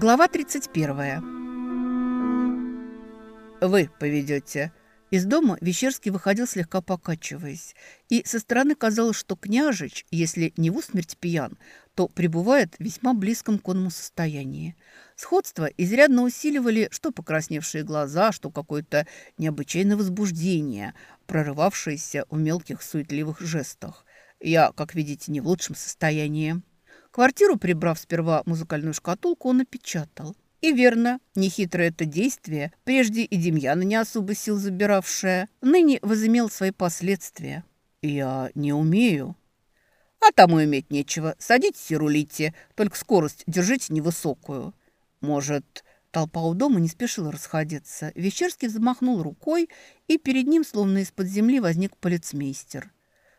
Глава 31. «Вы поведете». Из дома Вещерский выходил слегка покачиваясь, и со стороны казалось, что княжич, если не в усмерть пьян, то пребывает в весьма близком к онному состоянии. Сходство изрядно усиливали что покрасневшие глаза, что какое-то необычайное возбуждение, прорывавшееся в мелких суетливых жестах. Я, как видите, не в лучшем состоянии. Квартиру, прибрав сперва музыкальную шкатулку, он опечатал. И верно, нехитрое это действие, прежде и Демьяна не особо сил забиравшее, ныне возымел свои последствия. «Я не умею». «А тому иметь нечего. Садитесь и рулите, только скорость держите невысокую». «Может...» Толпа у дома не спешила расходиться. Вечерский взмахнул рукой, и перед ним, словно из-под земли, возник полицмейстер.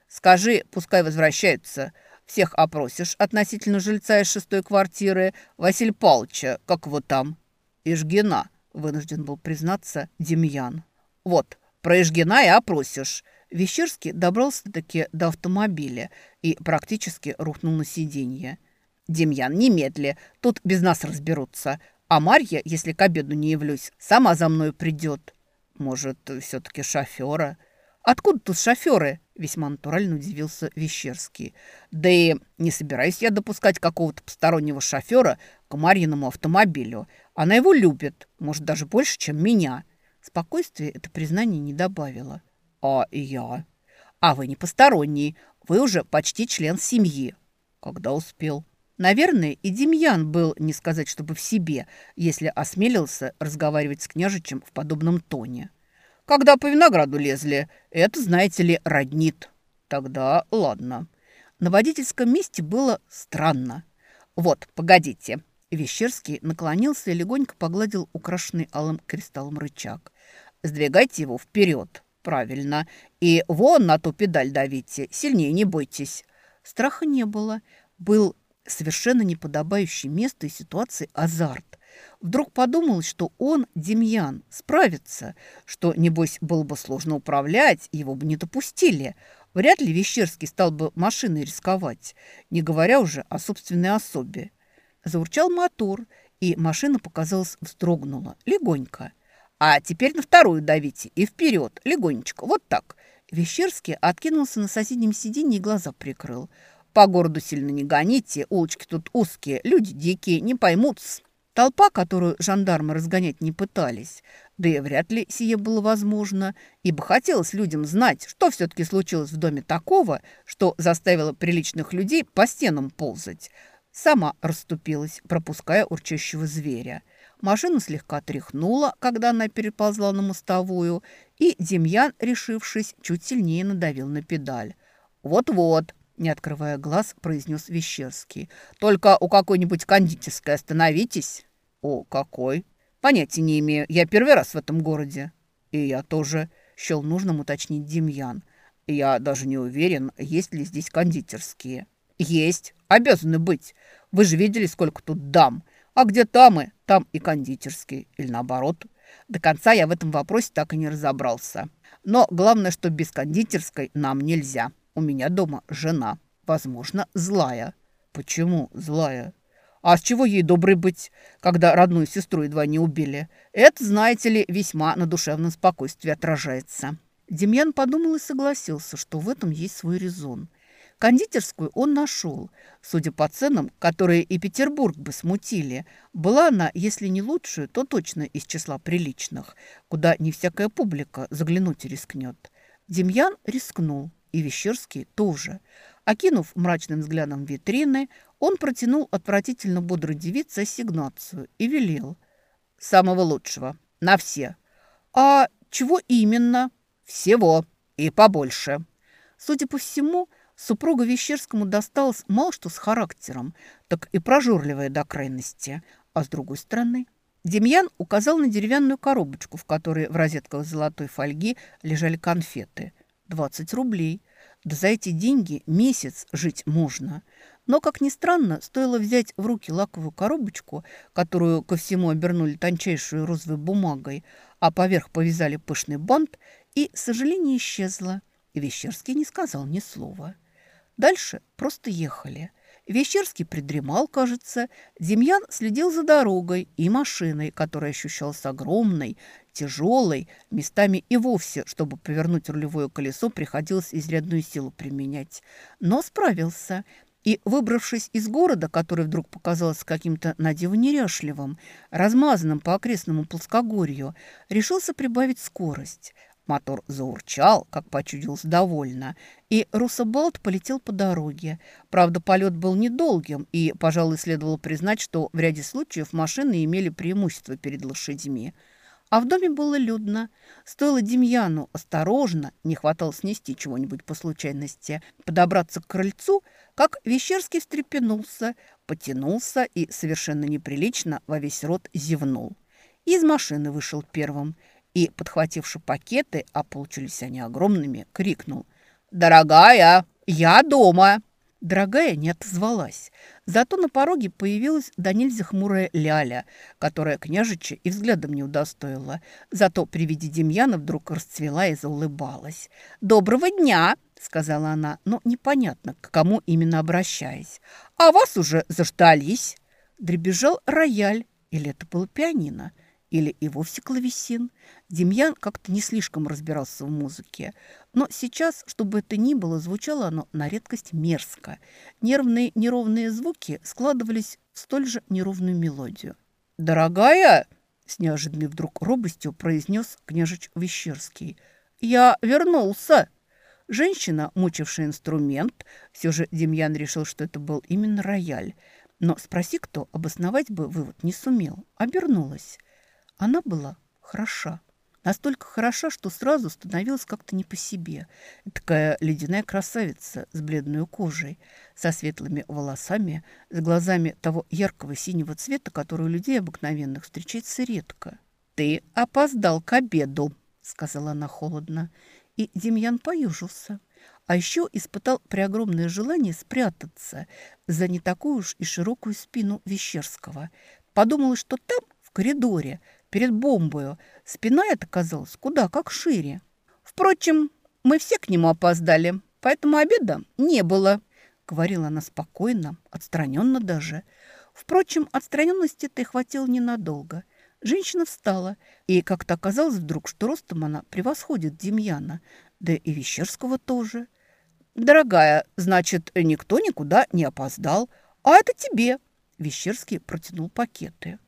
«Скажи, пускай возвращаются. Всех опросишь относительно жильца из шестой квартиры Василь Павловича, как его там. Ижгина, вынужден был признаться Демьян. Вот, про Ижгина и опросишь. Вещерский добрался-таки до автомобиля и практически рухнул на сиденье. «Демьян, немедли, тут без нас разберутся. А Марья, если к обеду не явлюсь, сама за мной придет. Может, все-таки шофера?» «Откуда тут шоферы?» – весьма натурально удивился Вещерский. «Да и не собираюсь я допускать какого-то постороннего шофера к Марьиному автомобилю. Она его любит, может, даже больше, чем меня». Спокойствие это признание не добавило. «А я?» «А вы не посторонний. Вы уже почти член семьи». «Когда успел?» Наверное, и Демьян был, не сказать, чтобы в себе, если осмелился разговаривать с княжичем в подобном тоне. Когда по винограду лезли, это, знаете ли, роднит. Тогда ладно. На водительском месте было странно. Вот, погодите. Вещерский наклонился и легонько погладил украшенный алым кристаллом рычаг. Сдвигайте его вперед. Правильно. И вон на ту педаль давите. Сильнее не бойтесь. Страха не было. Был совершенно неподобающий месту и ситуации азарт. Вдруг подумал, что он, Демьян, справится, что, небось, было бы сложно управлять, его бы не допустили. Вряд ли Вещерский стал бы машиной рисковать, не говоря уже о собственной особе. Заурчал мотор, и машина, показалось, вздрогнула, легонько. «А теперь на вторую давите и вперед, легонечко, вот так». Вещерский откинулся на соседнем сиденье и глаза прикрыл. «По городу сильно не гоните, улочки тут узкие, люди дикие, не поймут -с. Толпа, которую жандармы разгонять не пытались, да и вряд ли сие было возможно, ибо хотелось людям знать, что все-таки случилось в доме такого, что заставило приличных людей по стенам ползать. Сама расступилась, пропуская урчащего зверя. Машину слегка тряхнула, когда она переползла на мостовую, и Демьян, решившись, чуть сильнее надавил на педаль. «Вот-вот», – не открывая глаз, произнес Вещерский. «Только у какой-нибудь кондитерской остановитесь». «О, какой!» «Понятия не имею. Я первый раз в этом городе». «И я тоже», – счел нужным уточнить Демьян. «Я даже не уверен, есть ли здесь кондитерские». «Есть. Обязаны быть. Вы же видели, сколько тут дам. А где тамы, там и кондитерские. Или наоборот». До конца я в этом вопросе так и не разобрался. Но главное, что без кондитерской нам нельзя. У меня дома жена. Возможно, злая. Почему злая? А с чего ей доброй быть, когда родную сестру едва не убили? Это, знаете ли, весьма на душевном спокойствии отражается». Демьян подумал и согласился, что в этом есть свой резон. Кондитерскую он нашел. Судя по ценам, которые и Петербург бы смутили, была она, если не лучшую, то точно из числа приличных, куда не всякая публика заглянуть рискнет. Демьян рискнул, и Вещерский тоже. Окинув мрачным взглядом витрины, он протянул отвратительно бодрой девице ассигнацию и велел. «Самого лучшего. На все». «А чего именно?» «Всего. И побольше». Судя по всему, супруга Вещерскому досталась мало что с характером, так и прожорливая до крайности. А с другой стороны, Демьян указал на деревянную коробочку, в которой в розетках золотой фольги лежали конфеты. «Двадцать рублей». Да за эти деньги месяц жить можно. Но, как ни странно, стоило взять в руки лаковую коробочку, которую ко всему обернули тончайшей розовой бумагой, а поверх повязали пышный бант, и сожаление исчезло. И Вещерский не сказал ни слова. Дальше просто ехали. Вещерский придремал, кажется. Демьян следил за дорогой и машиной, которая ощущалась огромной, тяжелой, местами и вовсе, чтобы повернуть рулевое колесо, приходилось изрядную силу применять. Но справился – и, выбравшись из города, который вдруг показался каким-то надиво неряшливым, размазанным по окрестному плоскогорью, решился прибавить скорость. Мотор заурчал, как почудилось довольно, и Русабалт полетел по дороге. Правда, полет был недолгим, и, пожалуй, следовало признать, что в ряде случаев машины имели преимущество перед лошадьми. А в доме было людно. Стоило Демьяну осторожно, не хватало снести чего-нибудь по случайности, подобраться к крыльцу, как Вещерский встрепенулся, потянулся и совершенно неприлично во весь рот зевнул. Из машины вышел первым – и, подхвативши пакеты, а получились они огромными, крикнул «Дорогая, я дома!» Дорогая не отозвалась. Зато на пороге появилась до нельзя хмурая Ляля, которая княжича и взглядом не удостоила. Зато при виде Демьяна вдруг расцвела и заулыбалась. «Доброго дня!» — сказала она, но непонятно, к кому именно обращаясь. «А вас уже заждались!» Дребезжал рояль, или это было пианино — или и вовсе клавесин. Демьян как-то не слишком разбирался в музыке. Но сейчас, чтобы это ни было, звучало оно на редкость мерзко. Нервные неровные звуки складывались в столь же неровную мелодию. «Дорогая!» – с неожиданной вдруг робостью произнес княжич Вещерский. «Я вернулся!» Женщина, мучившая инструмент, все же Демьян решил, что это был именно рояль. Но спроси кто, обосновать бы вывод не сумел. Обернулась. Она была хороша. Настолько хороша, что сразу становилась как-то не по себе. Такая ледяная красавица с бледной кожей, со светлыми волосами, с глазами того яркого синего цвета, который у людей обыкновенных встречается редко. «Ты опоздал к обеду», — сказала она холодно. И Демьян поюжился. А еще испытал преогромное желание спрятаться за не такую уж и широкую спину Вещерского. Подумал, что там, в коридоре, перед бомбою. Спина эта казалась куда как шире. Впрочем, мы все к нему опоздали, поэтому обеда не было, говорила она спокойно, отстраненно даже. Впрочем, отстраненности-то и хватило ненадолго. Женщина встала, и как-то оказалось вдруг, что ростом она превосходит Демьяна, да и Вещерского тоже. «Дорогая, значит, никто никуда не опоздал, а это тебе!» Вещерский протянул пакеты.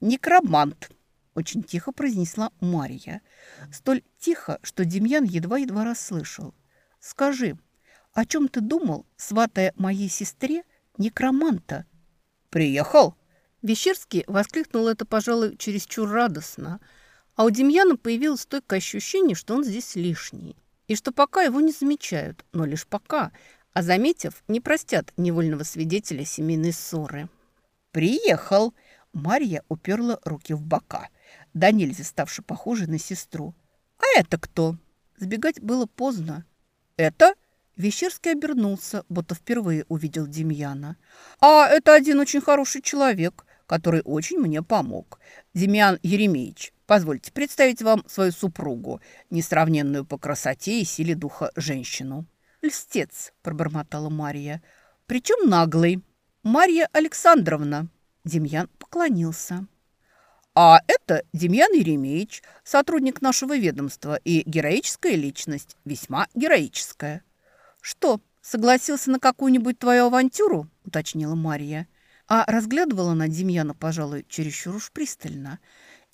«Некромант!» Очень тихо произнесла Марья. Столь тихо, что Демьян едва-едва расслышал. «Скажи, о чем ты думал, сватая моей сестре некроманта?» «Приехал?» Вещерский воскликнул это, пожалуй, чересчур радостно. А у Демьяна появилось стойкое ощущение, что он здесь лишний. И что пока его не замечают, но лишь пока, а заметив, не простят невольного свидетеля семейной ссоры. «Приехал!» Марья уперла руки в бока да нельзя ставший похожей на сестру. «А это кто?» Сбегать было поздно. «Это?» Вещерский обернулся, будто впервые увидел Демьяна. «А это один очень хороший человек, который очень мне помог. Демьян Еремеевич, позвольте представить вам свою супругу, несравненную по красоте и силе духа женщину». «Льстец», – пробормотала Марья. «Причем наглый. Марья Александровна». Демьян поклонился. А это Демьян Еремеевич, сотрудник нашего ведомства и героическая личность, весьма героическая. Что, согласился на какую-нибудь твою авантюру? уточнила Мария. А разглядывала она Демьяна, пожалуй, чересчур уж пристально.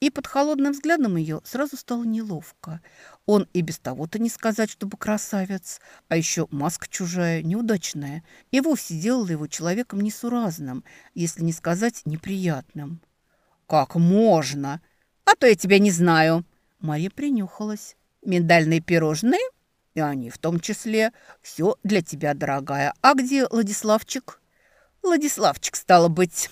И под холодным взглядом ее сразу стало неловко. Он и без того-то не сказать, чтобы красавец, а еще маска чужая, неудачная, и вовсе делала его человеком несуразным, если не сказать неприятным. «Как можно? А то я тебя не знаю». Мария принюхалась. «Миндальные пирожные?» «И они в том числе. Все для тебя, дорогая. А где Владиславчик?» «Владиславчик, стало быть».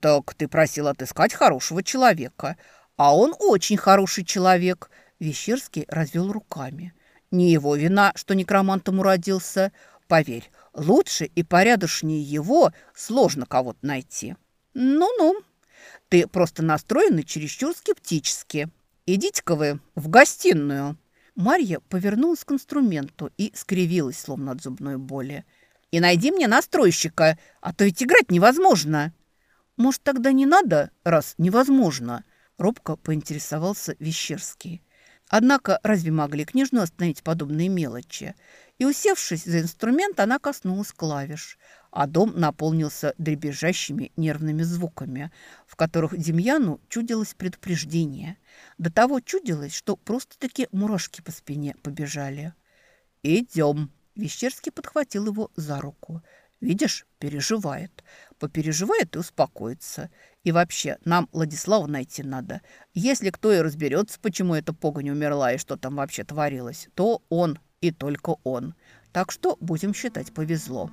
«Так ты просил отыскать хорошего человека. А он очень хороший человек». Вещерский развел руками. «Не его вина, что некромантом уродился. Поверь, лучше и порядочнее его сложно кого-то найти». «Ну-ну», ты просто настроены чересчур скептически. Идите-ка вы в гостиную». Марья повернулась к инструменту и скривилась, словно от зубной боли. И найди мне настройщика, а то ведь играть невозможно». «Может, тогда не надо, раз невозможно?» Робко поинтересовался Вещерский. Однако разве могли княжну остановить подобные мелочи? И, усевшись за инструмент, она коснулась клавиш, а дом наполнился дребезжащими нервными звуками, в которых Демьяну чудилось предупреждение. До того чудилось, что просто-таки мурашки по спине побежали. «Идем!» Вещерский подхватил его за руку. «Видишь, переживает. Попереживает и успокоится. И вообще, нам Владислава найти надо. Если кто и разберется, почему эта погонь умерла и что там вообще творилось, то он и только он. Так что, будем считать, повезло».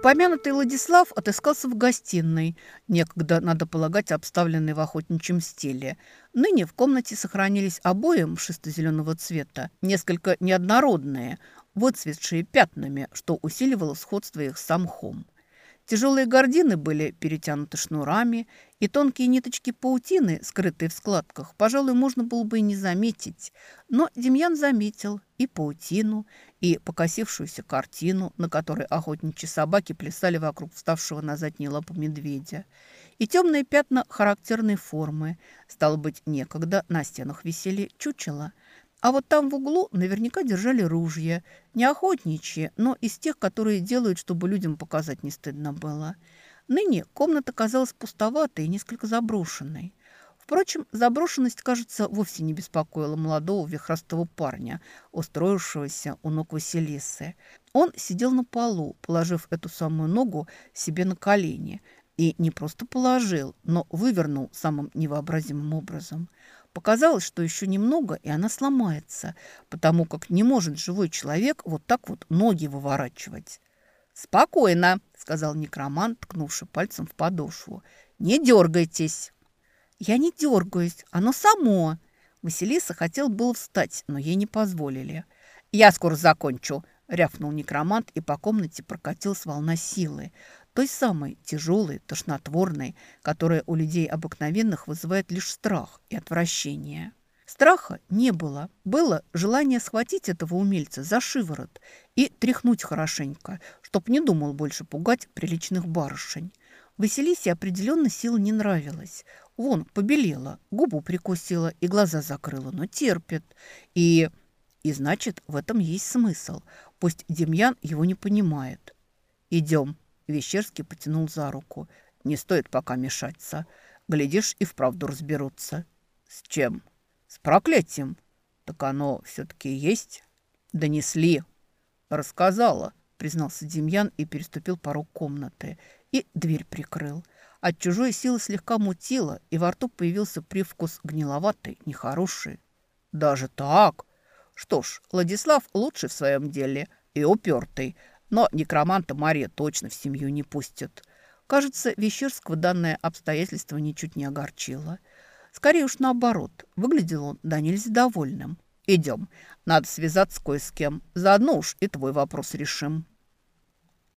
Упомянутый Владислав отыскался в гостиной, некогда, надо полагать, обставленной в охотничьем стиле. Ныне в комнате сохранились обои мшисто-зеленого цвета, несколько неоднородные, выцветшие пятнами, что усиливало сходство их с мхом. Тяжелые гардины были перетянуты шнурами, и тонкие ниточки паутины, скрытые в складках, пожалуй, можно было бы и не заметить. Но Демьян заметил и паутину, и покосившуюся картину, на которой охотничьи собаки плясали вокруг вставшего на задние лапы медведя, и темные пятна характерной формы. Стало быть, некогда на стенах висели чучела – а вот там в углу наверняка держали ружья. Не охотничьи, но из тех, которые делают, чтобы людям показать не стыдно было. Ныне комната казалась пустоватой и несколько заброшенной. Впрочем, заброшенность, кажется, вовсе не беспокоила молодого вихрастого парня, устроившегося у ног Василисы. Он сидел на полу, положив эту самую ногу себе на колени. И не просто положил, но вывернул самым невообразимым образом – Показалось, что еще немного, и она сломается, потому как не может живой человек вот так вот ноги выворачивать. «Спокойно», — сказал некромант, ткнувший пальцем в подошву. «Не дергайтесь». «Я не дергаюсь, оно само». Василиса хотел было встать, но ей не позволили. «Я скоро закончу», — рявкнул некромант, и по комнате прокатилась волна силы той самой тяжелой, тошнотворной, которая у людей обыкновенных вызывает лишь страх и отвращение. Страха не было. Было желание схватить этого умельца за шиворот и тряхнуть хорошенько, чтоб не думал больше пугать приличных барышень. Василисе определенно сила не нравилась. Вон, побелела, губу прикусила и глаза закрыла, но терпит. И... и значит, в этом есть смысл. Пусть Демьян его не понимает. «Идем», Вещерский потянул за руку. «Не стоит пока мешаться. Глядишь, и вправду разберутся». «С чем?» «С проклятием». «Так оно все-таки есть?» «Донесли». «Рассказала», признался Демьян и переступил порог комнаты. И дверь прикрыл. От чужой силы слегка мутило, и во рту появился привкус гниловатый, нехороший. «Даже так?» «Что ж, Владислав лучший в своем деле и упертый, но некроманта Мария точно в семью не пустит. Кажется, Вещерского данное обстоятельство ничуть не огорчило. Скорее уж наоборот, выглядел он да нельзя довольным. «Идем, надо связаться кое с кем, заодно уж и твой вопрос решим».